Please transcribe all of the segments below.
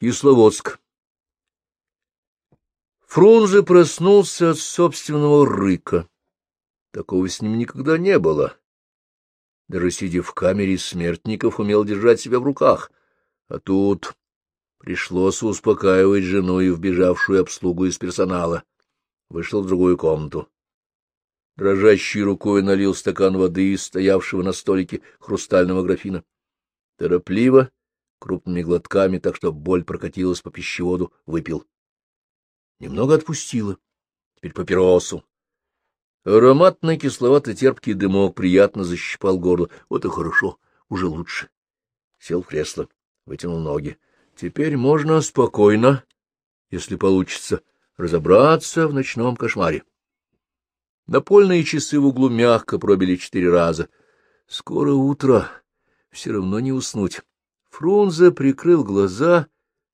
Кисловодск. Фрунзе проснулся от собственного рыка. Такого с ним никогда не было. Даже сидя в камере смертников, умел держать себя в руках. А тут пришлось успокаивать жену и вбежавшую обслугу из персонала. Вышел в другую комнату. Дрожащей рукой налил стакан воды из стоявшего на столике хрустального графина. Торопливо, крупными глотками, так что боль прокатилась по пищеводу, выпил. Немного отпустила. Теперь папиросу. Ароматный кисловато-терпкий дымок приятно защипал горло. Вот и хорошо, уже лучше. Сел в кресло, вытянул ноги. Теперь можно спокойно, если получится, разобраться в ночном кошмаре. Напольные часы в углу мягко пробили четыре раза. Скоро утро, все равно не уснуть. Фрунзе прикрыл глаза,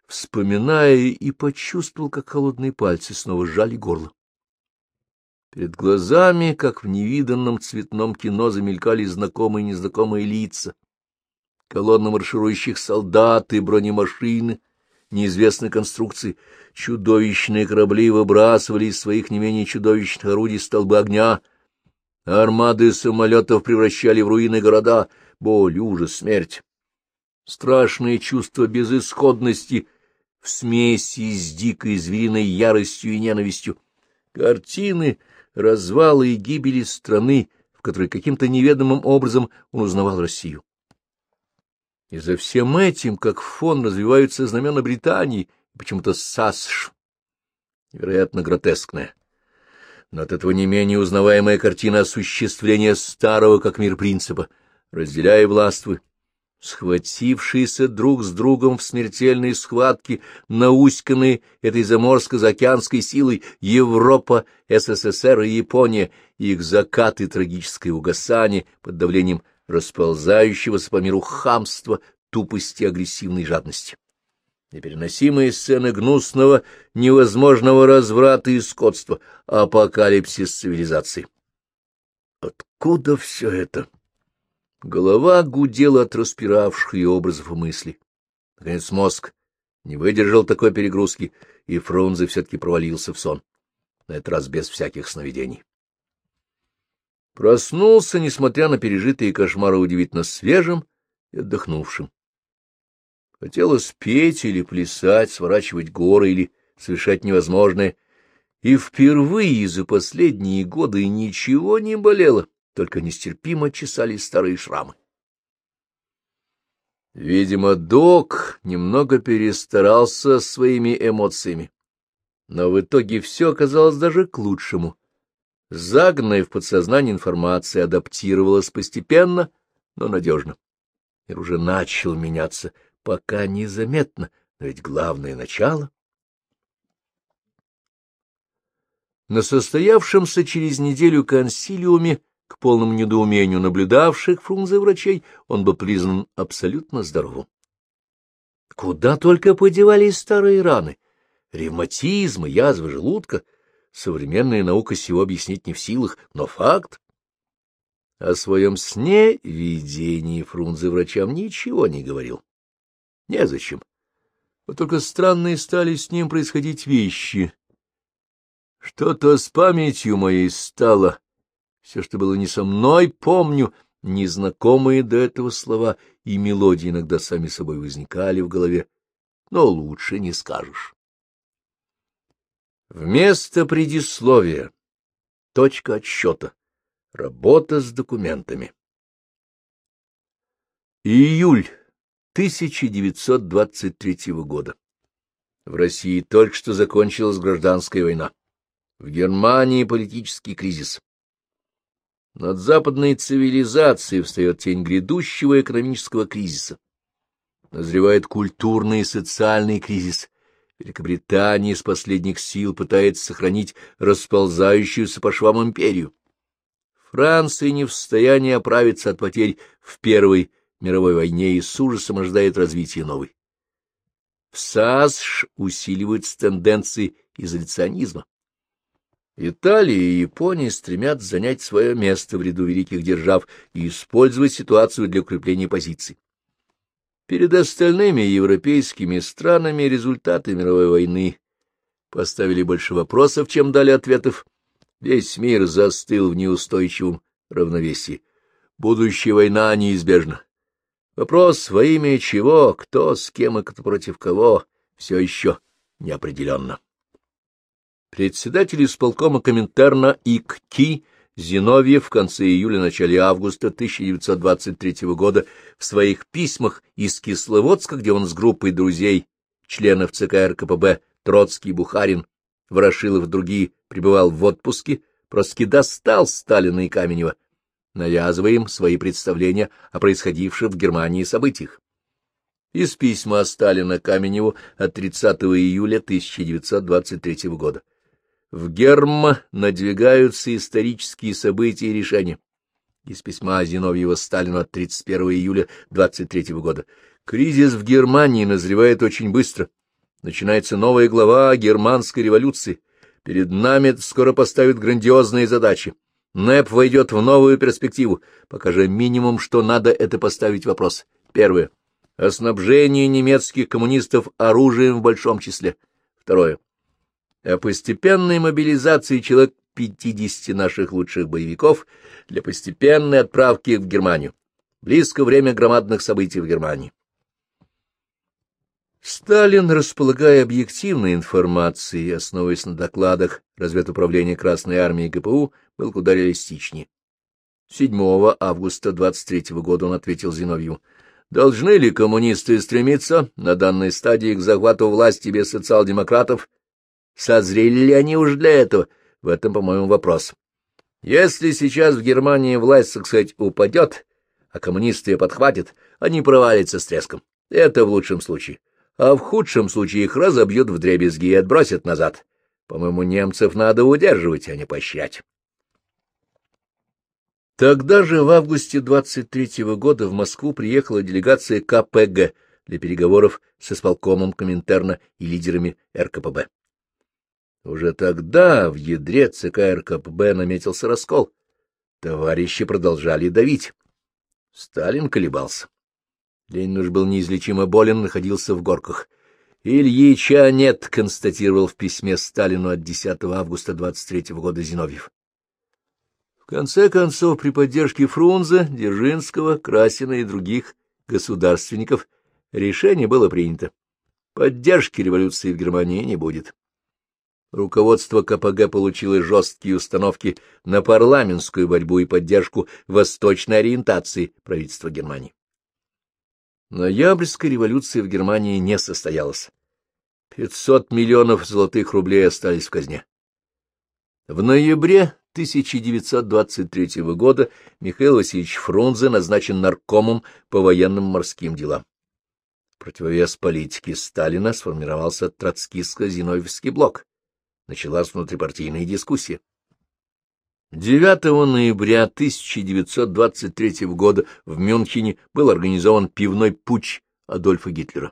вспоминая, и почувствовал, как холодные пальцы снова сжали горло. Перед глазами, как в невиданном цветном кино, замелькали знакомые и незнакомые лица. Колонна марширующих солдат и бронемашины неизвестной конструкции. Чудовищные корабли выбрасывали из своих не менее чудовищных орудий столбы огня. Армады самолетов превращали в руины города. Боль, ужас, смерть. Страшное чувство безысходности в смеси с дикой звериной яростью и ненавистью. Картины развалы и гибели страны, в которой каким-то неведомым образом он узнавал Россию. И за всем этим, как фон, развиваются знамена Британии, почему-то САСШ, вероятно, гротескная. Но от этого не менее узнаваемая картина осуществления старого как мир принципа «разделяй властвуй», схватившиеся друг с другом в смертельной схватке, науськанные этой заморско-заокеанской силой Европа, СССР и Япония, их закат и трагическое угасание под давлением расползающегося по миру хамства, тупости, агрессивной жадности. Непереносимые сцены гнусного, невозможного разврата и скотства, апокалипсис цивилизации. Откуда все это? Голова гудела от распиравших ее образов и мыслей. Наконец мозг не выдержал такой перегрузки, и Фрунзе все-таки провалился в сон, на этот раз без всяких сновидений. Проснулся, несмотря на пережитые кошмары, удивительно свежим и отдохнувшим. Хотелось петь или плясать, сворачивать горы или совершать невозможное, и впервые за последние годы ничего не болело только нестерпимо чесали старые шрамы. Видимо, док немного перестарался своими эмоциями, но в итоге все оказалось даже к лучшему. Загнанная в подсознание информация адаптировалась постепенно, но надежно. Мир уже начал меняться, пока незаметно, но ведь главное — начало. На состоявшемся через неделю консилиуме к полному недоумению наблюдавших Фрунзе врачей, он был признан абсолютно здоровым. Куда только подевались старые раны, ревматизмы, язвы желудка. Современная наука всего объяснить не в силах, но факт. О своем сне, видении Фрунзе врачам ничего не говорил. Незачем. Вот только странные стали с ним происходить вещи. Что-то с памятью моей стало, все, что было не со мной, помню, незнакомые до этого слова и мелодии иногда сами собой возникали в голове, но лучше не скажешь. Вместо предисловия. Точка отсчета. Работа с документами. Июль 1923 года. В России только что закончилась гражданская война. В Германии политический кризис. Над западной цивилизацией встает тень грядущего экономического кризиса. Назревает культурный и социальный кризис. Великобритания из последних сил пытается сохранить расползающуюся по швам империю. Франция не в состоянии оправиться от потерь в Первой мировой войне и с ужасом ожидает развития новой. В САСШ усиливаются тенденции изоляционизма. Италия и Япония стремятся занять свое место в ряду великих держав и использовать ситуацию для укрепления позиций. Перед остальными европейскими странами результаты мировой войны поставили больше вопросов, чем дали ответов. Весь мир застыл в неустойчивом равновесии. Будущая война неизбежна. Вопрос, во имя чего, кто с кем и против кого, все еще неопределенно. Председатель исполкома Коминтерна ИКТИ Зиновьев в конце июля-начале августа 1923 года в своих письмах из Кисловодска, где он с группой друзей, членов ЦК РКПБ Троцкий, Бухарин, Ворошилов и другие пребывал в отпуске, просто достал Сталина и Каменева, навязывая им свои представления о происходивших в Германии событиях. Из письма Сталина Каменеву от 30 июля 1923 года. В Герм надвигаются исторические события и решения. Из письма Зиновьева Сталину от 31 июля 23 года. Кризис в Германии назревает очень быстро. Начинается новая глава германской революции. Перед нами скоро поставят грандиозные задачи. НЭП войдет в новую перспективу. Пока же минимум, что надо, это поставить вопрос. Первое. О немецких коммунистов оружием в большом числе. Второе. О постепенной мобилизации человек 50 наших лучших боевиков для постепенной отправки в Германию. Близко время громадных событий в Германии. Сталин, располагая объективной информацией, основываясь на докладах разведуправления Красной Армии и ГПУ, был куда реалистичнее. 7 августа 23 года он ответил Зиновью, «Должны ли коммунисты стремиться на данной стадии к захвату власти без социал-демократов? Созрели ли они уже для этого? В этом, по-моему, вопрос. Если сейчас в Германии власть, так сказать, упадет, а коммунисты ее подхватят, они провалятся с треском. Это в лучшем случае а в худшем случае их разобьют в дребезги и отбросят назад. По-моему, немцев надо удерживать, а не поощрять. Тогда же, в августе 23-го года, в Москву приехала делегация КПГ для переговоров с исполкомом Коминтерна и лидерами РКПБ. Уже тогда в ядре ЦК РКПБ наметился раскол. Товарищи продолжали давить. Сталин колебался. Ленин уж был неизлечимо болен, находился в горках. «Ильича нет», — констатировал в письме Сталину от 10 августа 23 года Зиновьев. В конце концов, при поддержке Фрунзе, Дзержинского, Красина и других государственников решение было принято. Поддержки революции в Германии не будет. Руководство КПГ получило жесткие установки на парламентскую борьбу и поддержку восточной ориентации правительства Германии. Ноябрьская революция в Германии не состоялась. 500 миллионов золотых рублей остались в казне. В ноябре 1923 года Михаил Васильевич Фрунзе назначен наркомом по военным морским делам. Противовес политики Сталина сформировался троцкистско-зиновьевский блок. Началась внутрипартийная дискуссия. 9 ноября 1923 года в Мюнхене был организован пивной путч Адольфа Гитлера.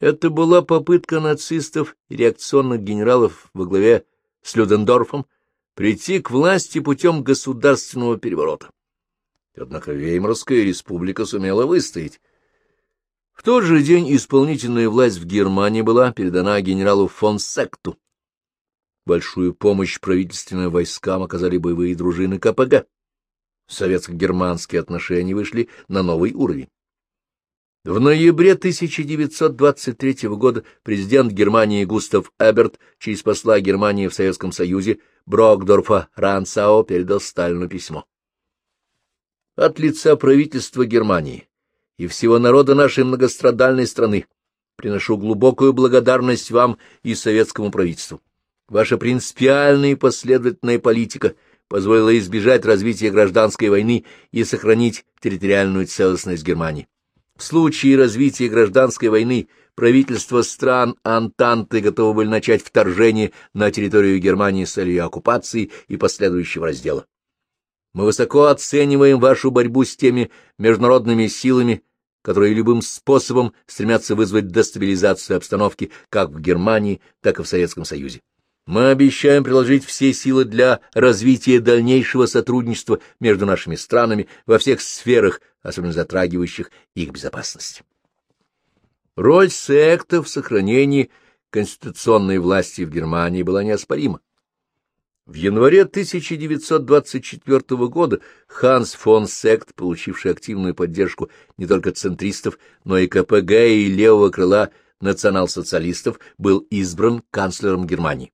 Это была попытка нацистов и реакционных генералов во главе с Людендорфом прийти к власти путем государственного переворота. Однако Веймарская республика сумела выстоять. В тот же день исполнительная власть в Германии была передана генералу фон Секту. Большую помощь правительственным войскам оказали боевые дружины КПГ. Советско-германские отношения вышли на новый уровень. В ноябре 1923 года президент Германии Густав Эберт через посла Германии в Советском Союзе Брокдорфа Ранцау передал Сталину письмо. От лица правительства Германии и всего народа нашей многострадальной страны приношу глубокую благодарность вам и советскому правительству. Ваша принципиальная и последовательная политика позволила избежать развития гражданской войны и сохранить территориальную целостность Германии. В случае развития гражданской войны правительства стран Антанты готовы были начать вторжение на территорию Германии с целью оккупации и последующего раздела. Мы высоко оцениваем вашу борьбу с теми международными силами, которые любым способом стремятся вызвать дестабилизацию обстановки как в Германии, так и в Советском Союзе. Мы обещаем приложить все силы для развития дальнейшего сотрудничества между нашими странами во всех сферах, особенно затрагивающих их безопасность. Роль секта в сохранении конституционной власти в Германии была неоспорима. В январе 1924 года Ханс фон Сект, получивший активную поддержку не только центристов, но и КПГ и левого крыла национал-социалистов, был избран канцлером Германии.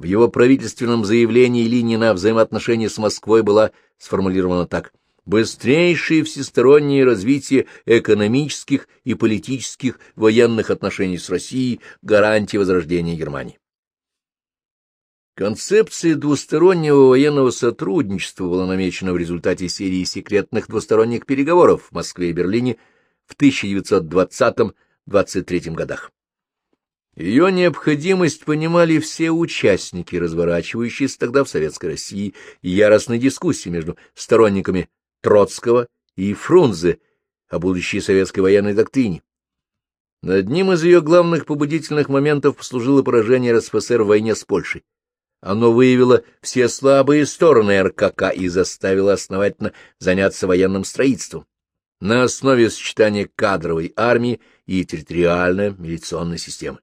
В его правительственном заявлении линия на взаимоотношения с Москвой была сформулирована так быстрейшее всестороннее развитие экономических и политических военных отношений с Россией – гарантия возрождения Германии. Концепция двустороннего военного сотрудничества была намечена в результате серии секретных двусторонних переговоров в Москве и Берлине в 1920-23 годах. Ее необходимость понимали все участники, разворачивающиеся тогда в Советской России, яростной дискуссии между сторонниками Троцкого и Фрунзе о будущей советской военной доктрине. Одним из ее главных побудительных моментов послужило поражение РСФСР в войне с Польшей. Оно выявило все слабые стороны РКК и заставило основательно заняться военным строительством на основе сочетания кадровой армии и территориальной милиционной системы.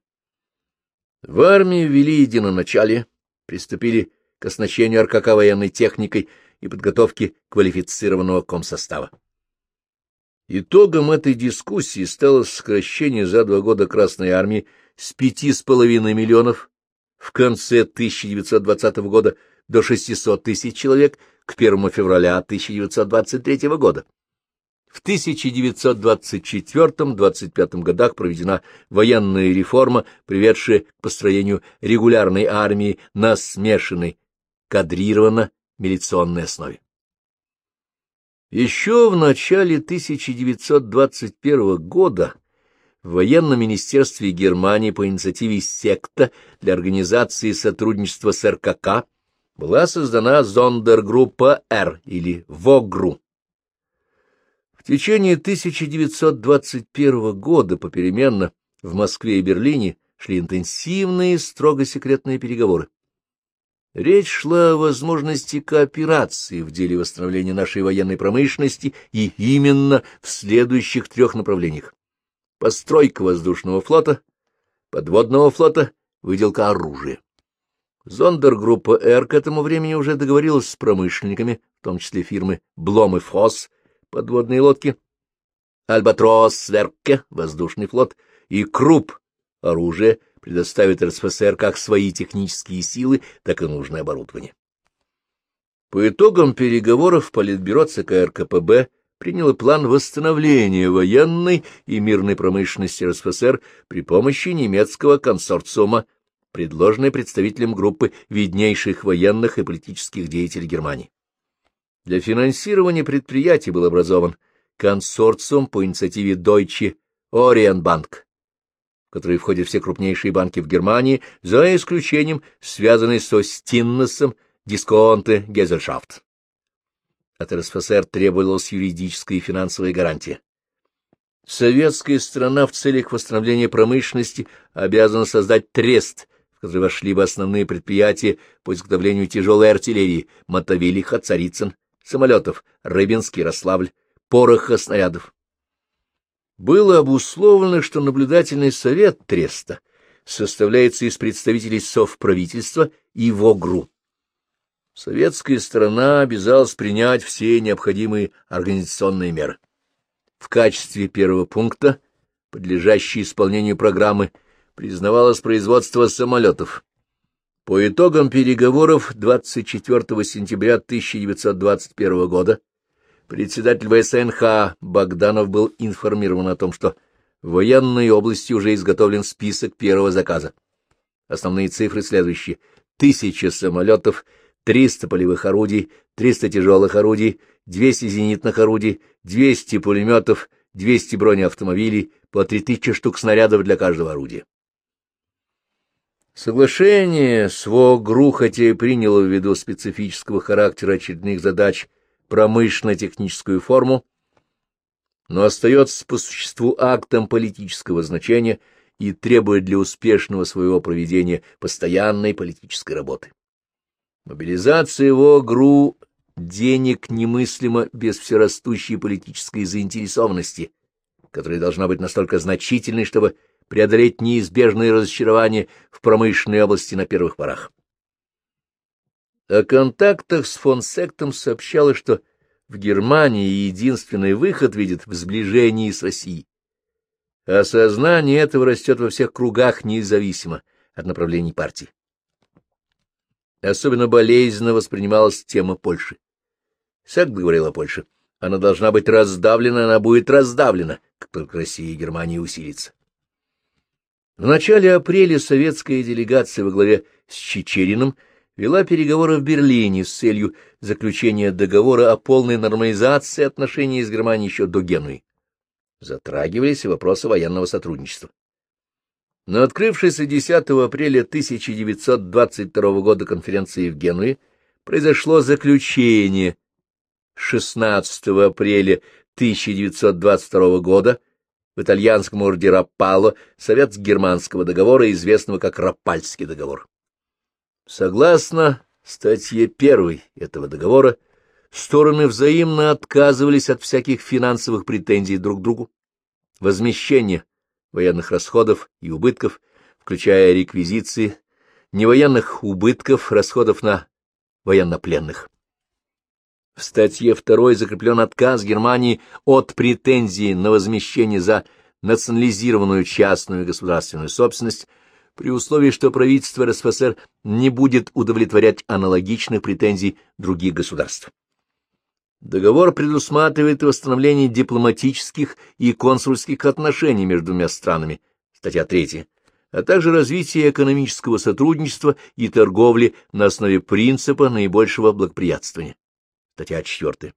В армии ввели единоначалие, приступили к оснащению РКК военной техникой и подготовке квалифицированного комсостава. Итогом этой дискуссии стало сокращение за два года Красной Армии с пяти с половиной миллионов в конце 1920 года до 600 тысяч человек к 1 февраля 1923 года. В 1924-25 годах проведена военная реформа, приведшая к построению регулярной армии на смешанной, кадрированно-милиционной основе. Еще в начале 1921 года в военном министерстве Германии по инициативе секта для организации сотрудничества с РКК была создана зондергруппа Р или ВОГРУ течение 1921 года попеременно в Москве и Берлине шли интенсивные, строго секретные переговоры. Речь шла о возможности кооперации в деле восстановления нашей военной промышленности и именно в следующих трех направлениях. Постройка воздушного флота, подводного флота, выделка оружия. Зондергруппа «Р» к этому времени уже договорилась с промышленниками, в том числе фирмы «Блом» и «Фосс», подводные лодки, Альбатрос, Верке, воздушный флот и Круп, оружие, предоставит РСФСР как свои технические силы, так и нужное оборудование. По итогам переговоров Политбюро ЦК РКПБ приняло план восстановления военной и мирной промышленности РСФСР при помощи немецкого консорциума, предложенной представителем группы виднейших военных и политических деятелей Германии. Для финансирования предприятий был образован консорциум по инициативе Deutsche Orientbank, в который входят все крупнейшие банки в Германии, за исключением связанной со Стиннесом Дисконте Гезельшафт. От РСФСР требовалась юридическая и финансовая гарантия. Советская страна в целях восстановления промышленности обязана создать трест, в который вошли бы основные предприятия по изготовлению тяжелой артиллерии Мотовилиха, Царицын, самолетов Рыбинский, Рославль, пороха снарядов. Было обусловлено, что наблюдательный совет Треста составляется из представителей совправительства и ВОГРУ. Советская сторона обязалась принять все необходимые организационные меры. В качестве первого пункта, подлежащей исполнению программы, признавалось производство самолетов, по итогам переговоров 24 сентября 1921 года председатель ВСНХ Богданов был информирован о том, что в военной области уже изготовлен список первого заказа. Основные цифры следующие. Тысяча самолетов, 300 полевых орудий, 300 тяжелых орудий, 200 зенитных орудий, 200 пулеметов, 200 бронеавтомобилей, по 3000 штук снарядов для каждого орудия. Соглашение с ВОГРУ, хотя и приняло ввиду специфического характера очередных задач промышленно-техническую форму, но остается по существу актом политического значения и требует для успешного своего проведения постоянной политической работы. Мобилизация ВОГРУ денег немыслимо без всерастущей политической заинтересованности которая должна быть настолько значительной, чтобы преодолеть неизбежные разочарования в промышленной области на первых порах. О контактах с фон Сектом сообщалось, что в Германии единственный выход видит в сближении с Россией. Осознание этого растет во всех кругах независимо от направлений партии. Особенно болезненно воспринималась тема Польши. Сект говорил о Польше. Она должна быть раздавлена, она будет раздавлена, как только Россия и Германия усилится. В начале апреля советская делегация во главе с Чечериным вела переговоры в Берлине с целью заключения договора о полной нормализации отношений с Германией еще до Генуи. Затрагивались и вопросы военного сотрудничества. На открывшейся 10 апреля 1922 года конференции в Генуе произошло заключение 16 апреля 1922 года в итальянском орде Раппало совет-германского договора, известного как Раппальский договор. Согласно статье 1 этого договора, стороны взаимно отказывались от всяких финансовых претензий друг к другу, возмещения военных расходов и убытков, включая реквизиции, невоенных убытков, расходов на военнопленных. В статье 2 закреплен отказ Германии от претензий на возмещение за национализированную частную государственную собственность при условии, что правительство РСФСР не будет удовлетворять аналогичных претензий других государств. Договор предусматривает восстановление дипломатических и консульских отношений между двумя странами, статья 3, а также развитие экономического сотрудничества и торговли на основе принципа наибольшего благоприятствования. Статья 4.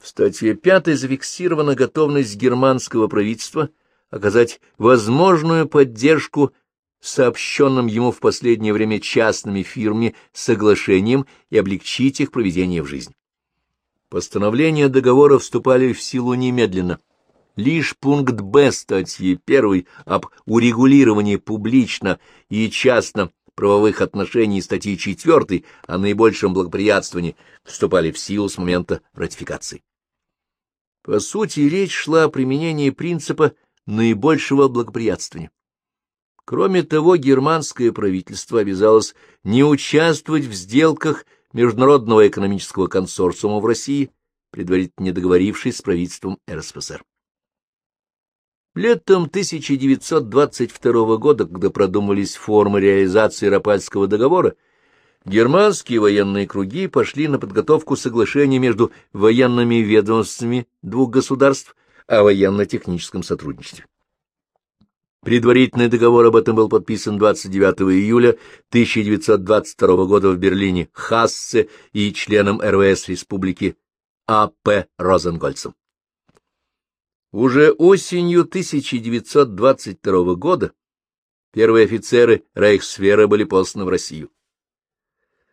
В статье 5 зафиксирована готовность германского правительства оказать возможную поддержку сообщенным ему в последнее время частными фирмами соглашением и облегчить их проведение в жизнь. Постановления договора вступали в силу немедленно. Лишь пункт Б статьи 1 об урегулировании публично и частно правовых отношений статьи 4 о наибольшем благоприятствовании вступали в силу с момента ратификации. По сути, речь шла о применении принципа наибольшего благоприятствования. Кроме того, германское правительство обязалось не участвовать в сделках Международного экономического консорциума в России, предварительно договорившись с правительством РСФСР. Летом 1922 года, когда продумались формы реализации Рапальского договора, германские военные круги пошли на подготовку соглашения между военными ведомствами двух государств о военно-техническом сотрудничестве. Предварительный договор об этом был подписан 29 июля 1922 года в Берлине Хассе и членом РВС Республики А.П. Розенгольцем. Уже осенью 1922 года первые офицеры Рейхсфера были посланы в Россию.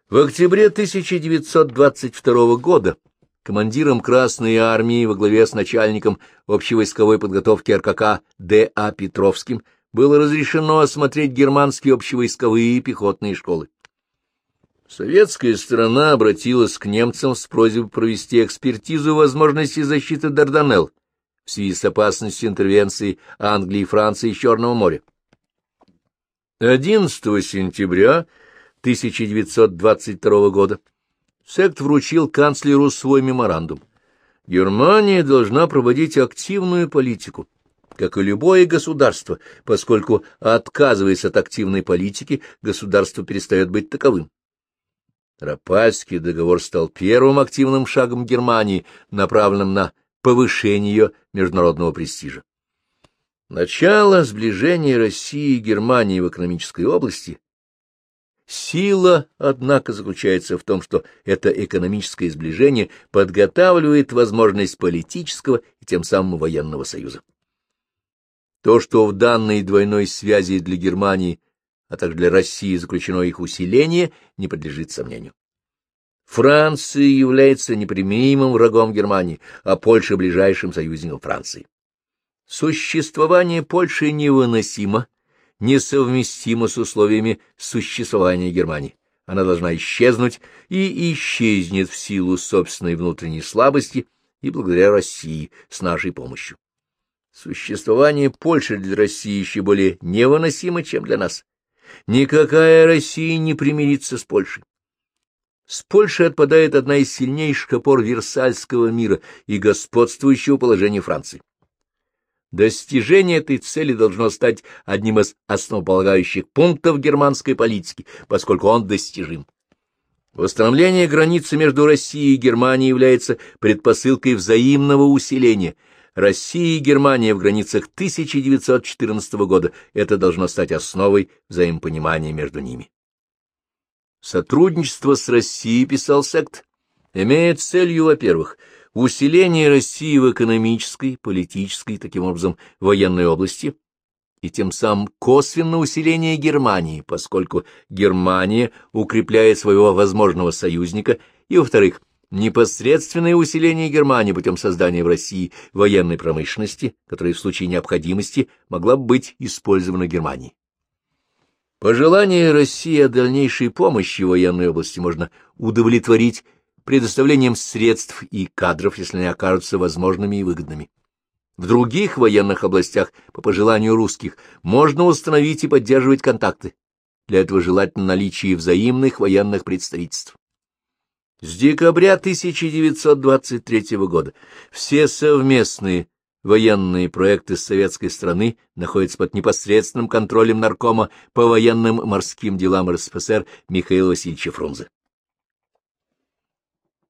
В октябре 1922 года командиром Красной армии во главе с начальником общевойсковой подготовки РКК Д.А. Петровским было разрешено осмотреть германские общевойсковые и пехотные школы. Советская сторона обратилась к немцам с просьбой провести экспертизу возможности защиты Дарданелл в связи с опасностью интервенции Англии и Франции из Черного моря. 11 сентября 1922 года Сект вручил канцлеру свой меморандум. Германия должна проводить активную политику, как и любое государство, поскольку, отказываясь от активной политики, государство перестает быть таковым. Рапальский договор стал первым активным шагом Германии, направленным на повышение международного престижа. Начало сближения России и Германии в экономической области. Сила, однако, заключается в том, что это экономическое сближение подготавливает возможность политического и тем самым военного союза. То, что в данной двойной связи для Германии, а также для России заключено их усиление, не подлежит сомнению. Франция является непримиримым врагом Германии, а Польша — ближайшим союзником Франции. Существование Польши невыносимо, несовместимо с условиями существования Германии. Она должна исчезнуть и исчезнет в силу собственной внутренней слабости и благодаря России с нашей помощью. Существование Польши для России еще более невыносимо, чем для нас. Никакая Россия не примирится с Польшей. С Польшей отпадает одна из сильнейших опор Версальского мира и господствующего положения Франции. Достижение этой цели должно стать одним из основополагающих пунктов германской политики, поскольку он достижим. Восстановление границы между Россией и Германией является предпосылкой взаимного усиления. Россия и Германия в границах 1914 года – это должно стать основой взаимопонимания между ними. Сотрудничество с Россией, писал Сект, имеет целью, во-первых, усиление России в экономической, политической, таким образом, военной области, и тем самым косвенно усиление Германии, поскольку Германия укрепляет своего возможного союзника, и, во-вторых, непосредственное усиление Германии путем создания в России военной промышленности, которая в случае необходимости могла бы быть использована Германией. Пожелание России о дальнейшей помощи в военной области можно удовлетворить предоставлением средств и кадров, если они окажутся возможными и выгодными. В других военных областях, по пожеланию русских, можно установить и поддерживать контакты. Для этого желательно наличие взаимных военных представительств. С декабря 1923 года все совместные военные проекты с советской стороны находятся под непосредственным контролем наркома по военным морским делам РСФСР Михаила Васильевича Фрунзе.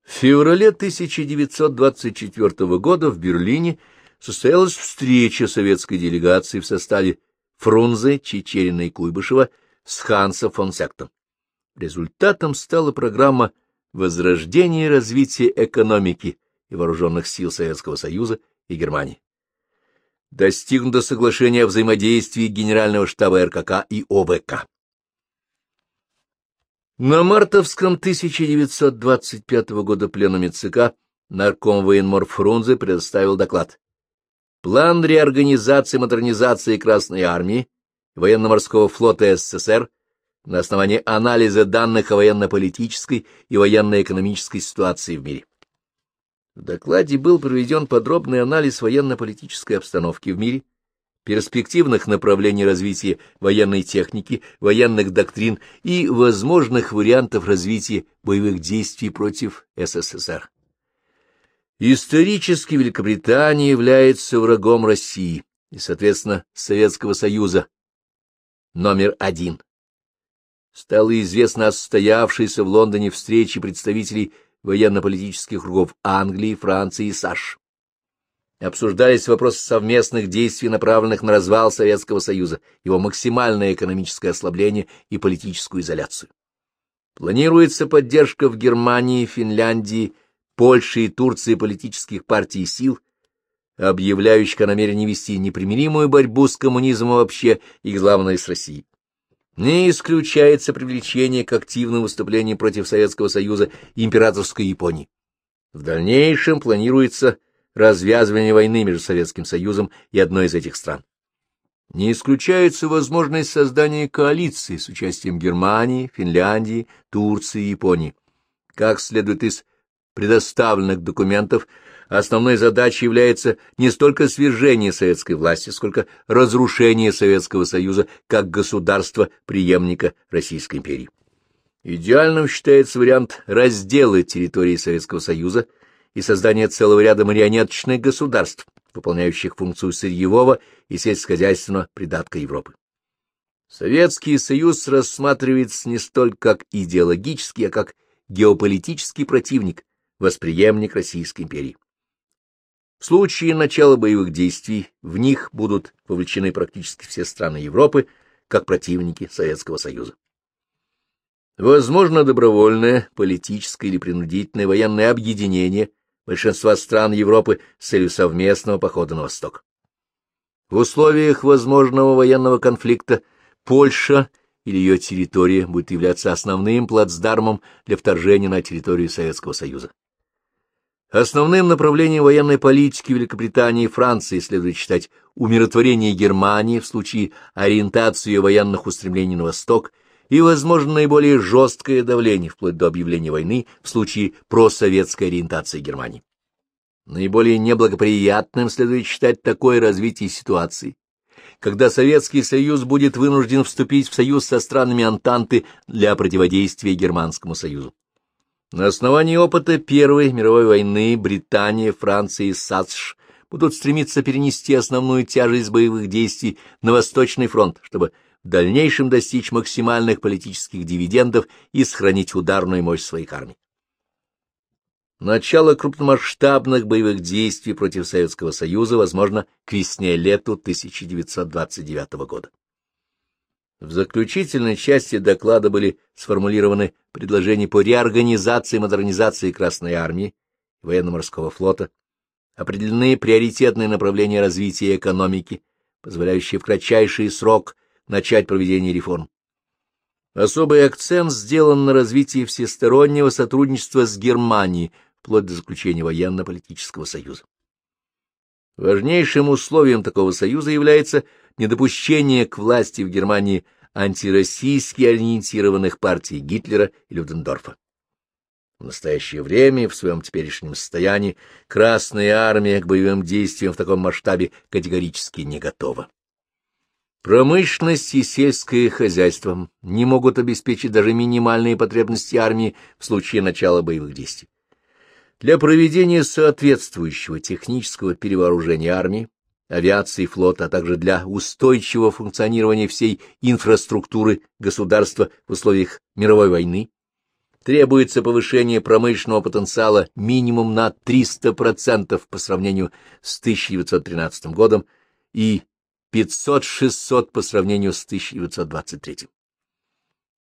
В феврале 1924 года в Берлине состоялась встреча советской делегации в составе Фрунзе, Чечерина и Куйбышева с Ханса фон Сектом. Результатом стала программа возрождения и развития экономики и вооруженных сил Советского Союза и Германии. Достигнуто соглашение о взаимодействии Генерального штаба РКК и ОВК. На мартовском 1925 года пленуме ЦК нарком военмор Фрунзе предоставил доклад. План реорганизации и модернизации Красной Армии военно-морского флота СССР на основании анализа данных о военно-политической и военно-экономической ситуации в мире. В докладе был проведен подробный анализ военно-политической обстановки в мире, перспективных направлений развития военной техники, военных доктрин и возможных вариантов развития боевых действий против СССР. Исторически Великобритания является врагом России и, соответственно, Советского Союза номер один. Стало известно о состоявшейся в Лондоне встрече представителей военно-политических кругов Англии, Франции и САШ обсуждались вопросы совместных действий, направленных на развал Советского Союза, его максимальное экономическое ослабление и политическую изоляцию. Планируется поддержка в Германии, Финляндии, Польше и Турции политических партий и сил, объявляющих о намерении вести непримиримую борьбу с коммунизмом вообще и, главное, с Россией. Не исключается привлечение к активным выступлениям против Советского Союза и императорской Японии. В дальнейшем планируется развязывания войны между Советским Союзом и одной из этих стран. Не исключается возможность создания коалиции с участием Германии, Финляндии, Турции и Японии. Как следует из предоставленных документов, основной задачей является не столько свержение советской власти, сколько разрушение Советского Союза как государства-преемника Российской империи. Идеальным считается вариант раздела территории Советского Союза – и создание целого ряда марионеточных государств, выполняющих функцию сырьевого и сельскохозяйственного придатка Европы. Советский Союз рассматривается не столько как идеологический, а как геополитический противник, восприемник Российской империи. В случае начала боевых действий в них будут вовлечены практически все страны Европы как противники Советского Союза. Возможно добровольное, политическое или принудительное военное объединение большинства стран Европы с целью совместного похода на восток. В условиях возможного военного конфликта Польша или ее территория будет являться основным плацдармом для вторжения на территорию Советского Союза. Основным направлением военной политики Великобритании и Франции следует считать умиротворение Германии в случае ориентации военных устремлений на восток и, возможно, наиболее жесткое давление вплоть до объявления войны в случае просоветской ориентации Германии. Наиболее неблагоприятным следует считать такое развитие ситуации, когда Советский Союз будет вынужден вступить в союз со странами Антанты для противодействия Германскому Союзу. На основании опыта Первой мировой войны Британия, Франция и САСШ будут стремиться перенести основную тяжесть боевых действий на Восточный фронт, чтобы в дальнейшем достичь максимальных политических дивидендов и сохранить ударную мощь своих армий. Начало крупномасштабных боевых действий против Советского Союза возможно к весне-лету 1929 года. В заключительной части доклада были сформулированы предложения по реорганизации и модернизации Красной Армии и военно-морского флота, определены приоритетные направления развития экономики, позволяющие в кратчайший срок начать проведение реформ. Особый акцент сделан на развитии всестороннего сотрудничества с Германией вплоть до заключения военно-политического союза. Важнейшим условием такого союза является недопущение к власти в Германии антироссийски ориентированных партий Гитлера и Людендорфа. В настоящее время, в своем теперешнем состоянии, Красная Армия к боевым действиям в таком масштабе категорически не готова. Промышленность и сельское хозяйство не могут обеспечить даже минимальные потребности армии в случае начала боевых действий. Для проведения соответствующего технического перевооружения армии, авиации и флота, а также для устойчивого функционирования всей инфраструктуры государства в условиях мировой войны, требуется повышение промышленного потенциала минимум на 300% по сравнению с 1913 годом и 500-600 по сравнению с 1923.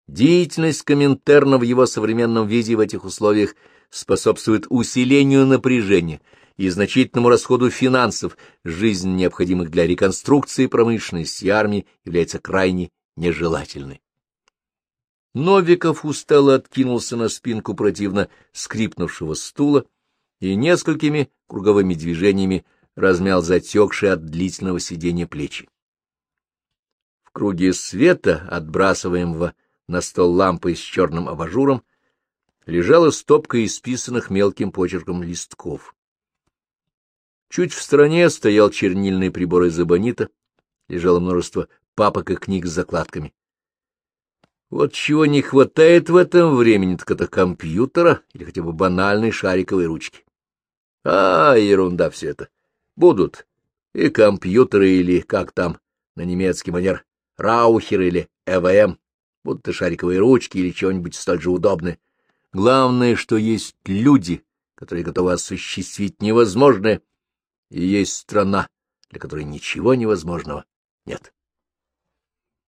Деятельность Коминтерна в его современном виде в этих условиях способствует усилению напряжения и значительному расходу финансов, жизнь необходимых для реконструкции промышленности и армии является крайне нежелательной. Новиков устало откинулся на спинку противно скрипнувшего стула и несколькими круговыми движениями размял затекшие от длительного сидения плечи. В круге света, отбрасываемого на стол лампой с черным абажуром, лежала стопка исписанных мелким почерком листков. Чуть в стороне стоял чернильный прибор из эбонита, лежало множество папок и книг с закладками. Вот чего не хватает в этом времени, так это компьютера или хотя бы банальной шариковой ручки. А, ерунда все это. Будут и компьютеры или как там на немецкий манер, раухер или ЭВМ, будут и шариковые ручки или чего-нибудь столь же удобное. Главное, что есть люди, которые готовы осуществить невозможное, и есть страна, для которой ничего невозможного нет.